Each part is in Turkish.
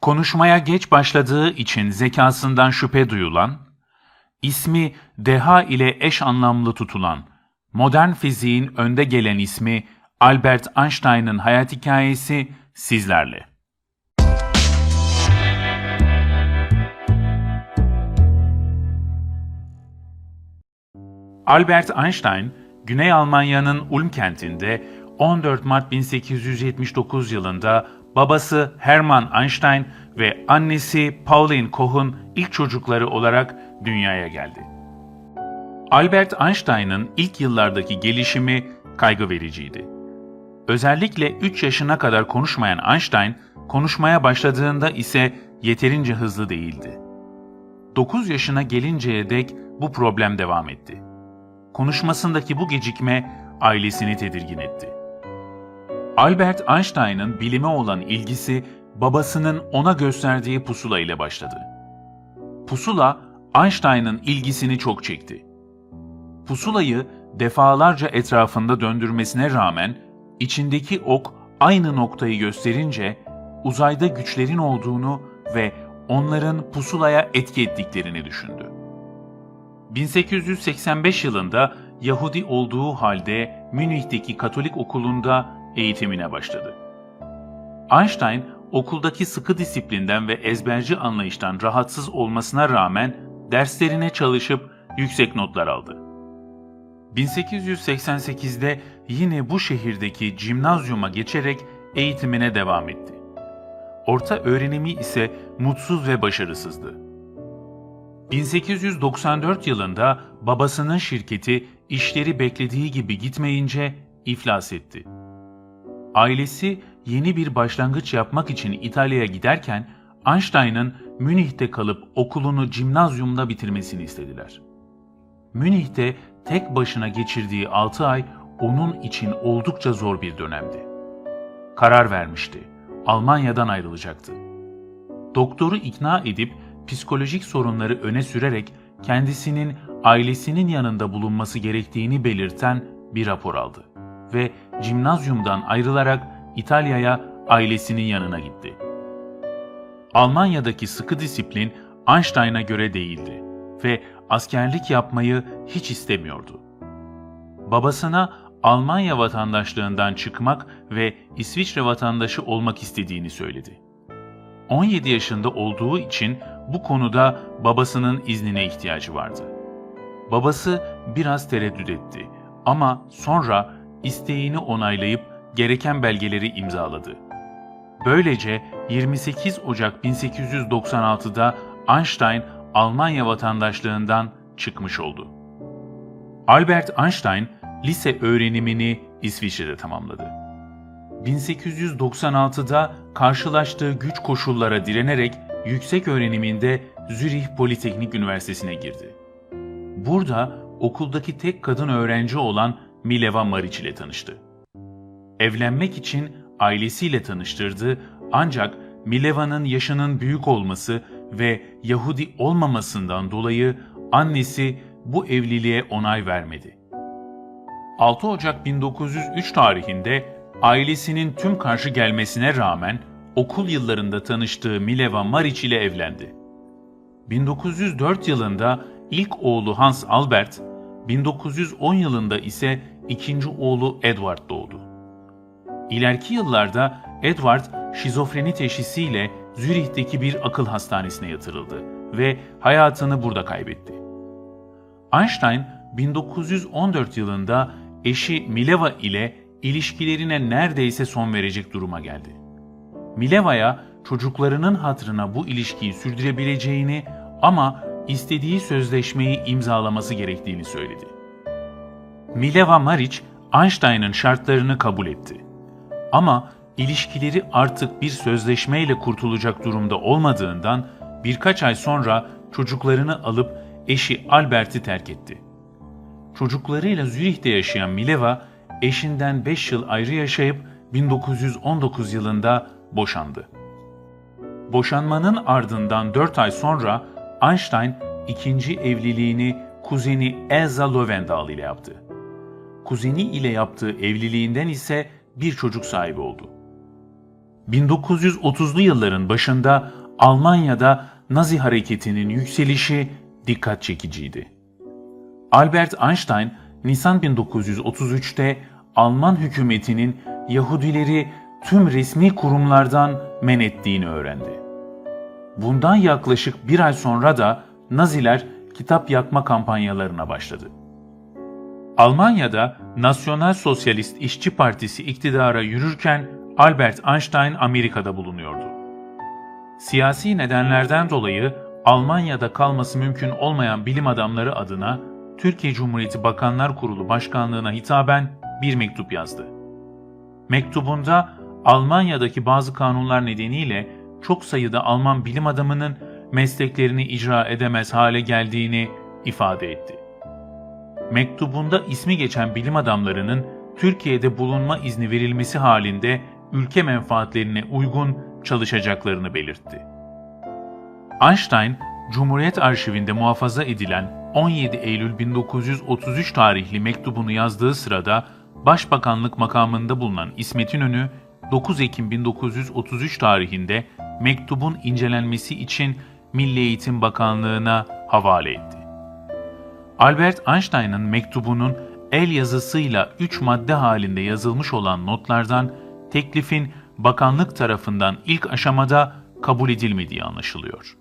Konuşmaya geç başladığı için zekasından şüphe duyulan, ismi deha ile eş anlamlı tutulan, modern fiziğin önde gelen ismi Albert Einstein'ın hayat hikayesi sizlerle. Albert Einstein, Güney Almanya'nın Ulm kentinde 14 Mart 1879 yılında babası Hermann Einstein ve annesi Pauline Koch'un ilk çocukları olarak dünyaya geldi. Albert Einstein'ın ilk yıllardaki gelişimi kaygı vericiydi. Özellikle 3 yaşına kadar konuşmayan Einstein, konuşmaya başladığında ise yeterince hızlı değildi. 9 yaşına gelinceye dek bu problem devam etti. Konuşmasındaki bu gecikme ailesini tedirgin etti. Albert Einstein'ın bilime olan ilgisi babasının ona gösterdiği pusula ile başladı. Pusula Einstein'ın ilgisini çok çekti. Pusulayı defalarca etrafında döndürmesine rağmen içindeki ok aynı noktayı gösterince uzayda güçlerin olduğunu ve onların pusulaya etki ettiklerini düşündü. 1885 yılında Yahudi olduğu halde Münih'teki Katolik okulunda eğitimine başladı. Einstein okuldaki sıkı disiplinden ve ezberci anlayıştan rahatsız olmasına rağmen derslerine çalışıp yüksek notlar aldı. 1888'de yine bu şehirdeki cimnazyuma geçerek eğitimine devam etti. Orta öğrenimi ise mutsuz ve başarısızdı. 1894 yılında babasının şirketi işleri beklediği gibi gitmeyince iflas etti. Ailesi yeni bir başlangıç yapmak için İtalya'ya giderken Einstein'ın Münih'te kalıp okulunu cimnazyumda bitirmesini istediler. Münih'te tek başına geçirdiği 6 ay onun için oldukça zor bir dönemdi. Karar vermişti. Almanya'dan ayrılacaktı. Doktoru ikna edip psikolojik sorunları öne sürerek kendisinin ailesinin yanında bulunması gerektiğini belirten bir rapor aldı ve cimnazyumdan ayrılarak İtalya'ya ailesinin yanına gitti. Almanya'daki sıkı disiplin Einstein'a göre değildi ve askerlik yapmayı hiç istemiyordu. Babasına Almanya vatandaşlığından çıkmak ve İsviçre vatandaşı olmak istediğini söyledi. 17 yaşında olduğu için bu konuda babasının iznine ihtiyacı vardı. Babası biraz tereddüt etti ama sonra isteğini onaylayıp gereken belgeleri imzaladı. Böylece 28 Ocak 1896'da Einstein Almanya vatandaşlığından çıkmış oldu. Albert Einstein lise öğrenimini İsviçre'de tamamladı. 1896'da karşılaştığı güç koşullara direnerek yüksek öğreniminde Zürih Politeknik Üniversitesi'ne girdi. Burada okuldaki tek kadın öğrenci olan Mileva Maric ile tanıştı. Evlenmek için ailesiyle tanıştırdı ancak Mileva'nın yaşının büyük olması ve Yahudi olmamasından dolayı annesi bu evliliğe onay vermedi. 6 Ocak 1903 tarihinde ailesinin tüm karşı gelmesine rağmen okul yıllarında tanıştığı Mileva Maric ile evlendi. 1904 yılında ilk oğlu Hans Albert, 1910 yılında ise ikinci oğlu Edward doğdu. İleriki yıllarda Edward şizofreni teşhisiyle Zürih'teki bir akıl hastanesine yatırıldı ve hayatını burada kaybetti. Einstein 1914 yılında eşi Mileva ile ilişkilerine neredeyse son verecek duruma geldi. Mileva'ya çocuklarının hatırına bu ilişkiyi sürdürebileceğini ama istediği sözleşmeyi imzalaması gerektiğini söyledi. Mileva Maric, Einstein'ın şartlarını kabul etti. Ama ilişkileri artık bir sözleşmeyle kurtulacak durumda olmadığından birkaç ay sonra çocuklarını alıp eşi Albert'i terk etti. Çocuklarıyla Zürih'te yaşayan Mileva, eşinden 5 yıl ayrı yaşayıp 1919 yılında boşandı. Boşanmanın ardından 4 ay sonra Einstein ikinci evliliğini kuzeni Elsa Löwendal ile yaptı. Kuzeni ile yaptığı evliliğinden ise bir çocuk sahibi oldu. 1930'lu yılların başında Almanya'da Nazi hareketinin yükselişi dikkat çekiciydi. Albert Einstein, Nisan 1933'te Alman hükümetinin Yahudileri tüm resmi kurumlardan men ettiğini öğrendi. Bundan yaklaşık bir ay sonra da Naziler kitap yakma kampanyalarına başladı. Almanya'da Nasyonal Sosyalist İşçi Partisi iktidara yürürken Albert Einstein Amerika'da bulunuyordu. Siyasi nedenlerden dolayı Almanya'da kalması mümkün olmayan bilim adamları adına Türkiye Cumhuriyeti Bakanlar Kurulu Başkanlığına hitaben bir mektup yazdı. Mektubunda Almanya'daki bazı kanunlar nedeniyle çok sayıda Alman bilim adamının mesleklerini icra edemez hale geldiğini ifade etti. Mektubunda ismi geçen bilim adamlarının Türkiye'de bulunma izni verilmesi halinde ülke menfaatlerine uygun çalışacaklarını belirtti. Einstein, Cumhuriyet Arşivinde muhafaza edilen 17 Eylül 1933 tarihli mektubunu yazdığı sırada Başbakanlık makamında bulunan İsmet İnönü, 9 Ekim 1933 tarihinde mektubun incelenmesi için Milli Eğitim Bakanlığı'na havale etti. Albert Einstein'ın mektubunun el yazısıyla 3 madde halinde yazılmış olan notlardan teklifin bakanlık tarafından ilk aşamada kabul edilmediği anlaşılıyor.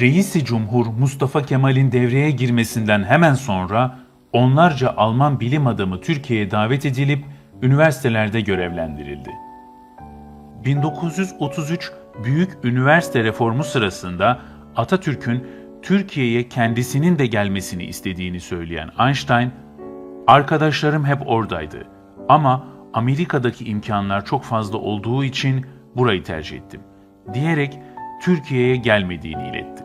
Reisi Cumhur Mustafa Kemal'in devreye girmesinden hemen sonra onlarca Alman bilim adamı Türkiye'ye davet edilip üniversitelerde görevlendirildi. 1933 Büyük Üniversite Reformu sırasında Atatürk'ün Türkiye'ye kendisinin de gelmesini istediğini söyleyen Einstein, "Arkadaşlarım hep oradaydı ama Amerika'daki imkanlar çok fazla olduğu için burayı tercih ettim." diyerek Türkiye'ye gelmediğini iletti.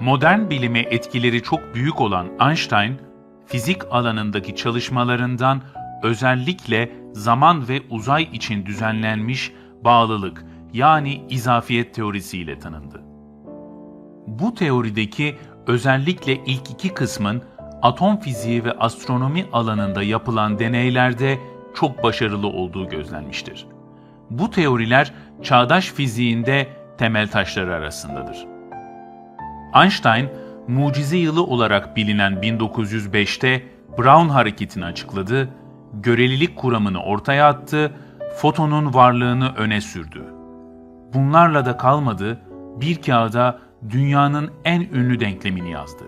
Modern bilime etkileri çok büyük olan Einstein, fizik alanındaki çalışmalarından özellikle zaman ve uzay için düzenlenmiş bağlılık yani izafiyet teorisiyle tanındı. Bu teorideki özellikle ilk iki kısmın atom fiziği ve astronomi alanında yapılan deneylerde çok başarılı olduğu gözlenmiştir. Bu teoriler çağdaş fiziğinde temel taşları arasındadır. Einstein, mucize yılı olarak bilinen 1905'te Brown hareketini açıkladı, görelilik kuramını ortaya attı, fotonun varlığını öne sürdü. Bunlarla da kalmadı, bir kağıda dünyanın en ünlü denklemini yazdı.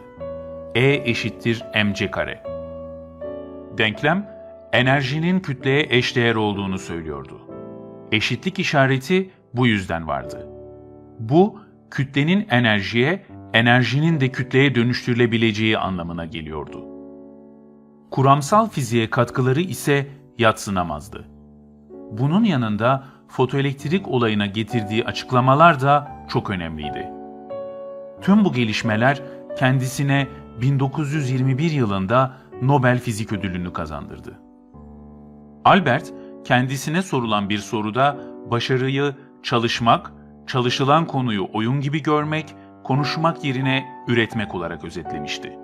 E eşittir mc kare. Denklem, enerjinin kütleye eşdeğer olduğunu söylüyordu. Eşitlik işareti bu yüzden vardı. Bu, kütlenin enerjiye, enerjinin de kütleye dönüştürülebileceği anlamına geliyordu. Kuramsal fiziğe katkıları ise yatsınamazdı. Bunun yanında fotoelektrik olayına getirdiği açıklamalar da çok önemliydi. Tüm bu gelişmeler kendisine 1921 yılında Nobel Fizik Ödülünü kazandırdı. Albert, kendisine sorulan bir soruda başarıyı çalışmak, çalışılan konuyu oyun gibi görmek, konuşmak yerine üretmek olarak özetlemişti.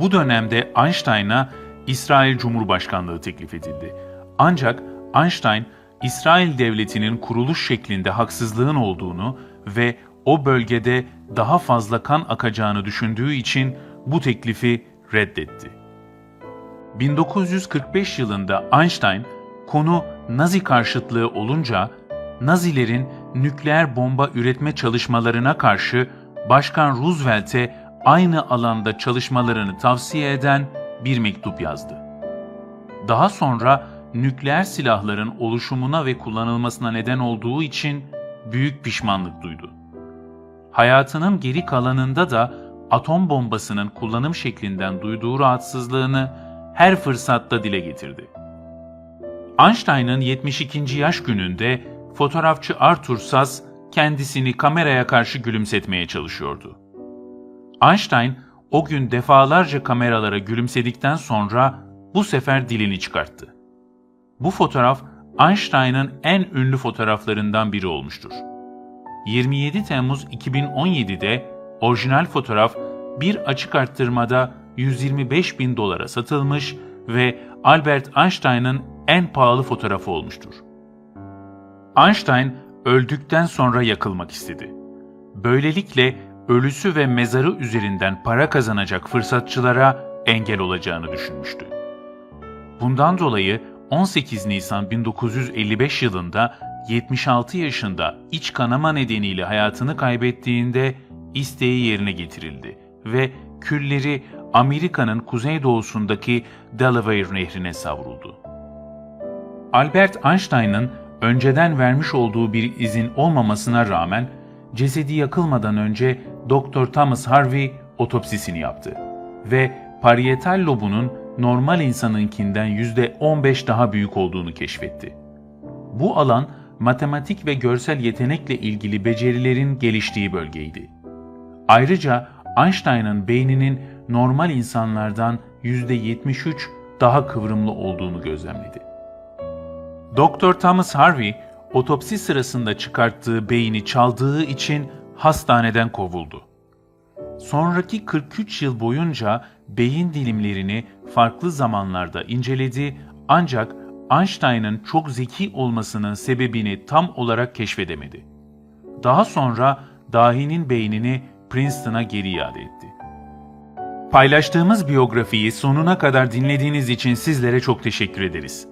Bu dönemde Einstein'a İsrail Cumhurbaşkanlığı teklif edildi. Ancak Einstein, İsrail devletinin kuruluş şeklinde haksızlığın olduğunu ve o bölgede daha fazla kan akacağını düşündüğü için bu teklifi reddetti. 1945 yılında Einstein, konu Nazi karşıtlığı olunca Nazilerin nükleer bomba üretme çalışmalarına karşı Başkan Roosevelt'e aynı alanda çalışmalarını tavsiye eden bir mektup yazdı. Daha sonra nükleer silahların oluşumuna ve kullanılmasına neden olduğu için büyük pişmanlık duydu. Hayatının geri kalanında da atom bombasının kullanım şeklinden duyduğu rahatsızlığını her fırsatta dile getirdi. Einstein'ın 72. yaş gününde fotoğrafçı Arthur Sass kendisini kameraya karşı gülümsetmeye çalışıyordu. Einstein o gün defalarca kameralara gülümsedikten sonra bu sefer dilini çıkarttı. Bu fotoğraf Einstein'ın en ünlü fotoğraflarından biri olmuştur. 27 Temmuz 2017'de orijinal fotoğraf bir açık arttırmada 125 bin dolara satılmış ve Albert Einstein'ın en pahalı fotoğrafı olmuştur. Einstein öldükten sonra yakılmak istedi. Böylelikle ölüsü ve mezarı üzerinden para kazanacak fırsatçılara engel olacağını düşünmüştü. Bundan dolayı 18 Nisan 1955 yılında 76 yaşında iç kanama nedeniyle hayatını kaybettiğinde isteği yerine getirildi ve külleri Amerika'nın kuzeydoğusundaki Delaware Nehri'ne savruldu. Albert Einstein'ın önceden vermiş olduğu bir izin olmamasına rağmen cesedi yakılmadan önce Dr. Thomas Harvey otopsisini yaptı ve parietal lobunun normal insanınkinden %15 daha büyük olduğunu keşfetti. Bu alan matematik ve görsel yetenekle ilgili becerilerin geliştiği bölgeydi. Ayrıca Einstein'ın beyninin normal insanlardan %73 daha kıvrımlı olduğunu gözlemledi. Dr. Thomas Harvey, otopsi sırasında çıkarttığı beyni çaldığı için hastaneden kovuldu. Sonraki 43 yıl boyunca beyin dilimlerini farklı zamanlarda inceledi ancak Einstein'ın çok zeki olmasının sebebini tam olarak keşfedemedi. Daha sonra dahinin beynini Princeton'a geri iade etti. Paylaştığımız biyografiyi sonuna kadar dinlediğiniz için sizlere çok teşekkür ederiz.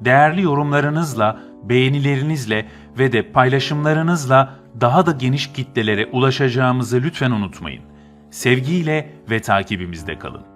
Değerli yorumlarınızla, beğenilerinizle ve de paylaşımlarınızla daha da geniş kitlelere ulaşacağımızı lütfen unutmayın. Sevgiyle ve takibimizde kalın.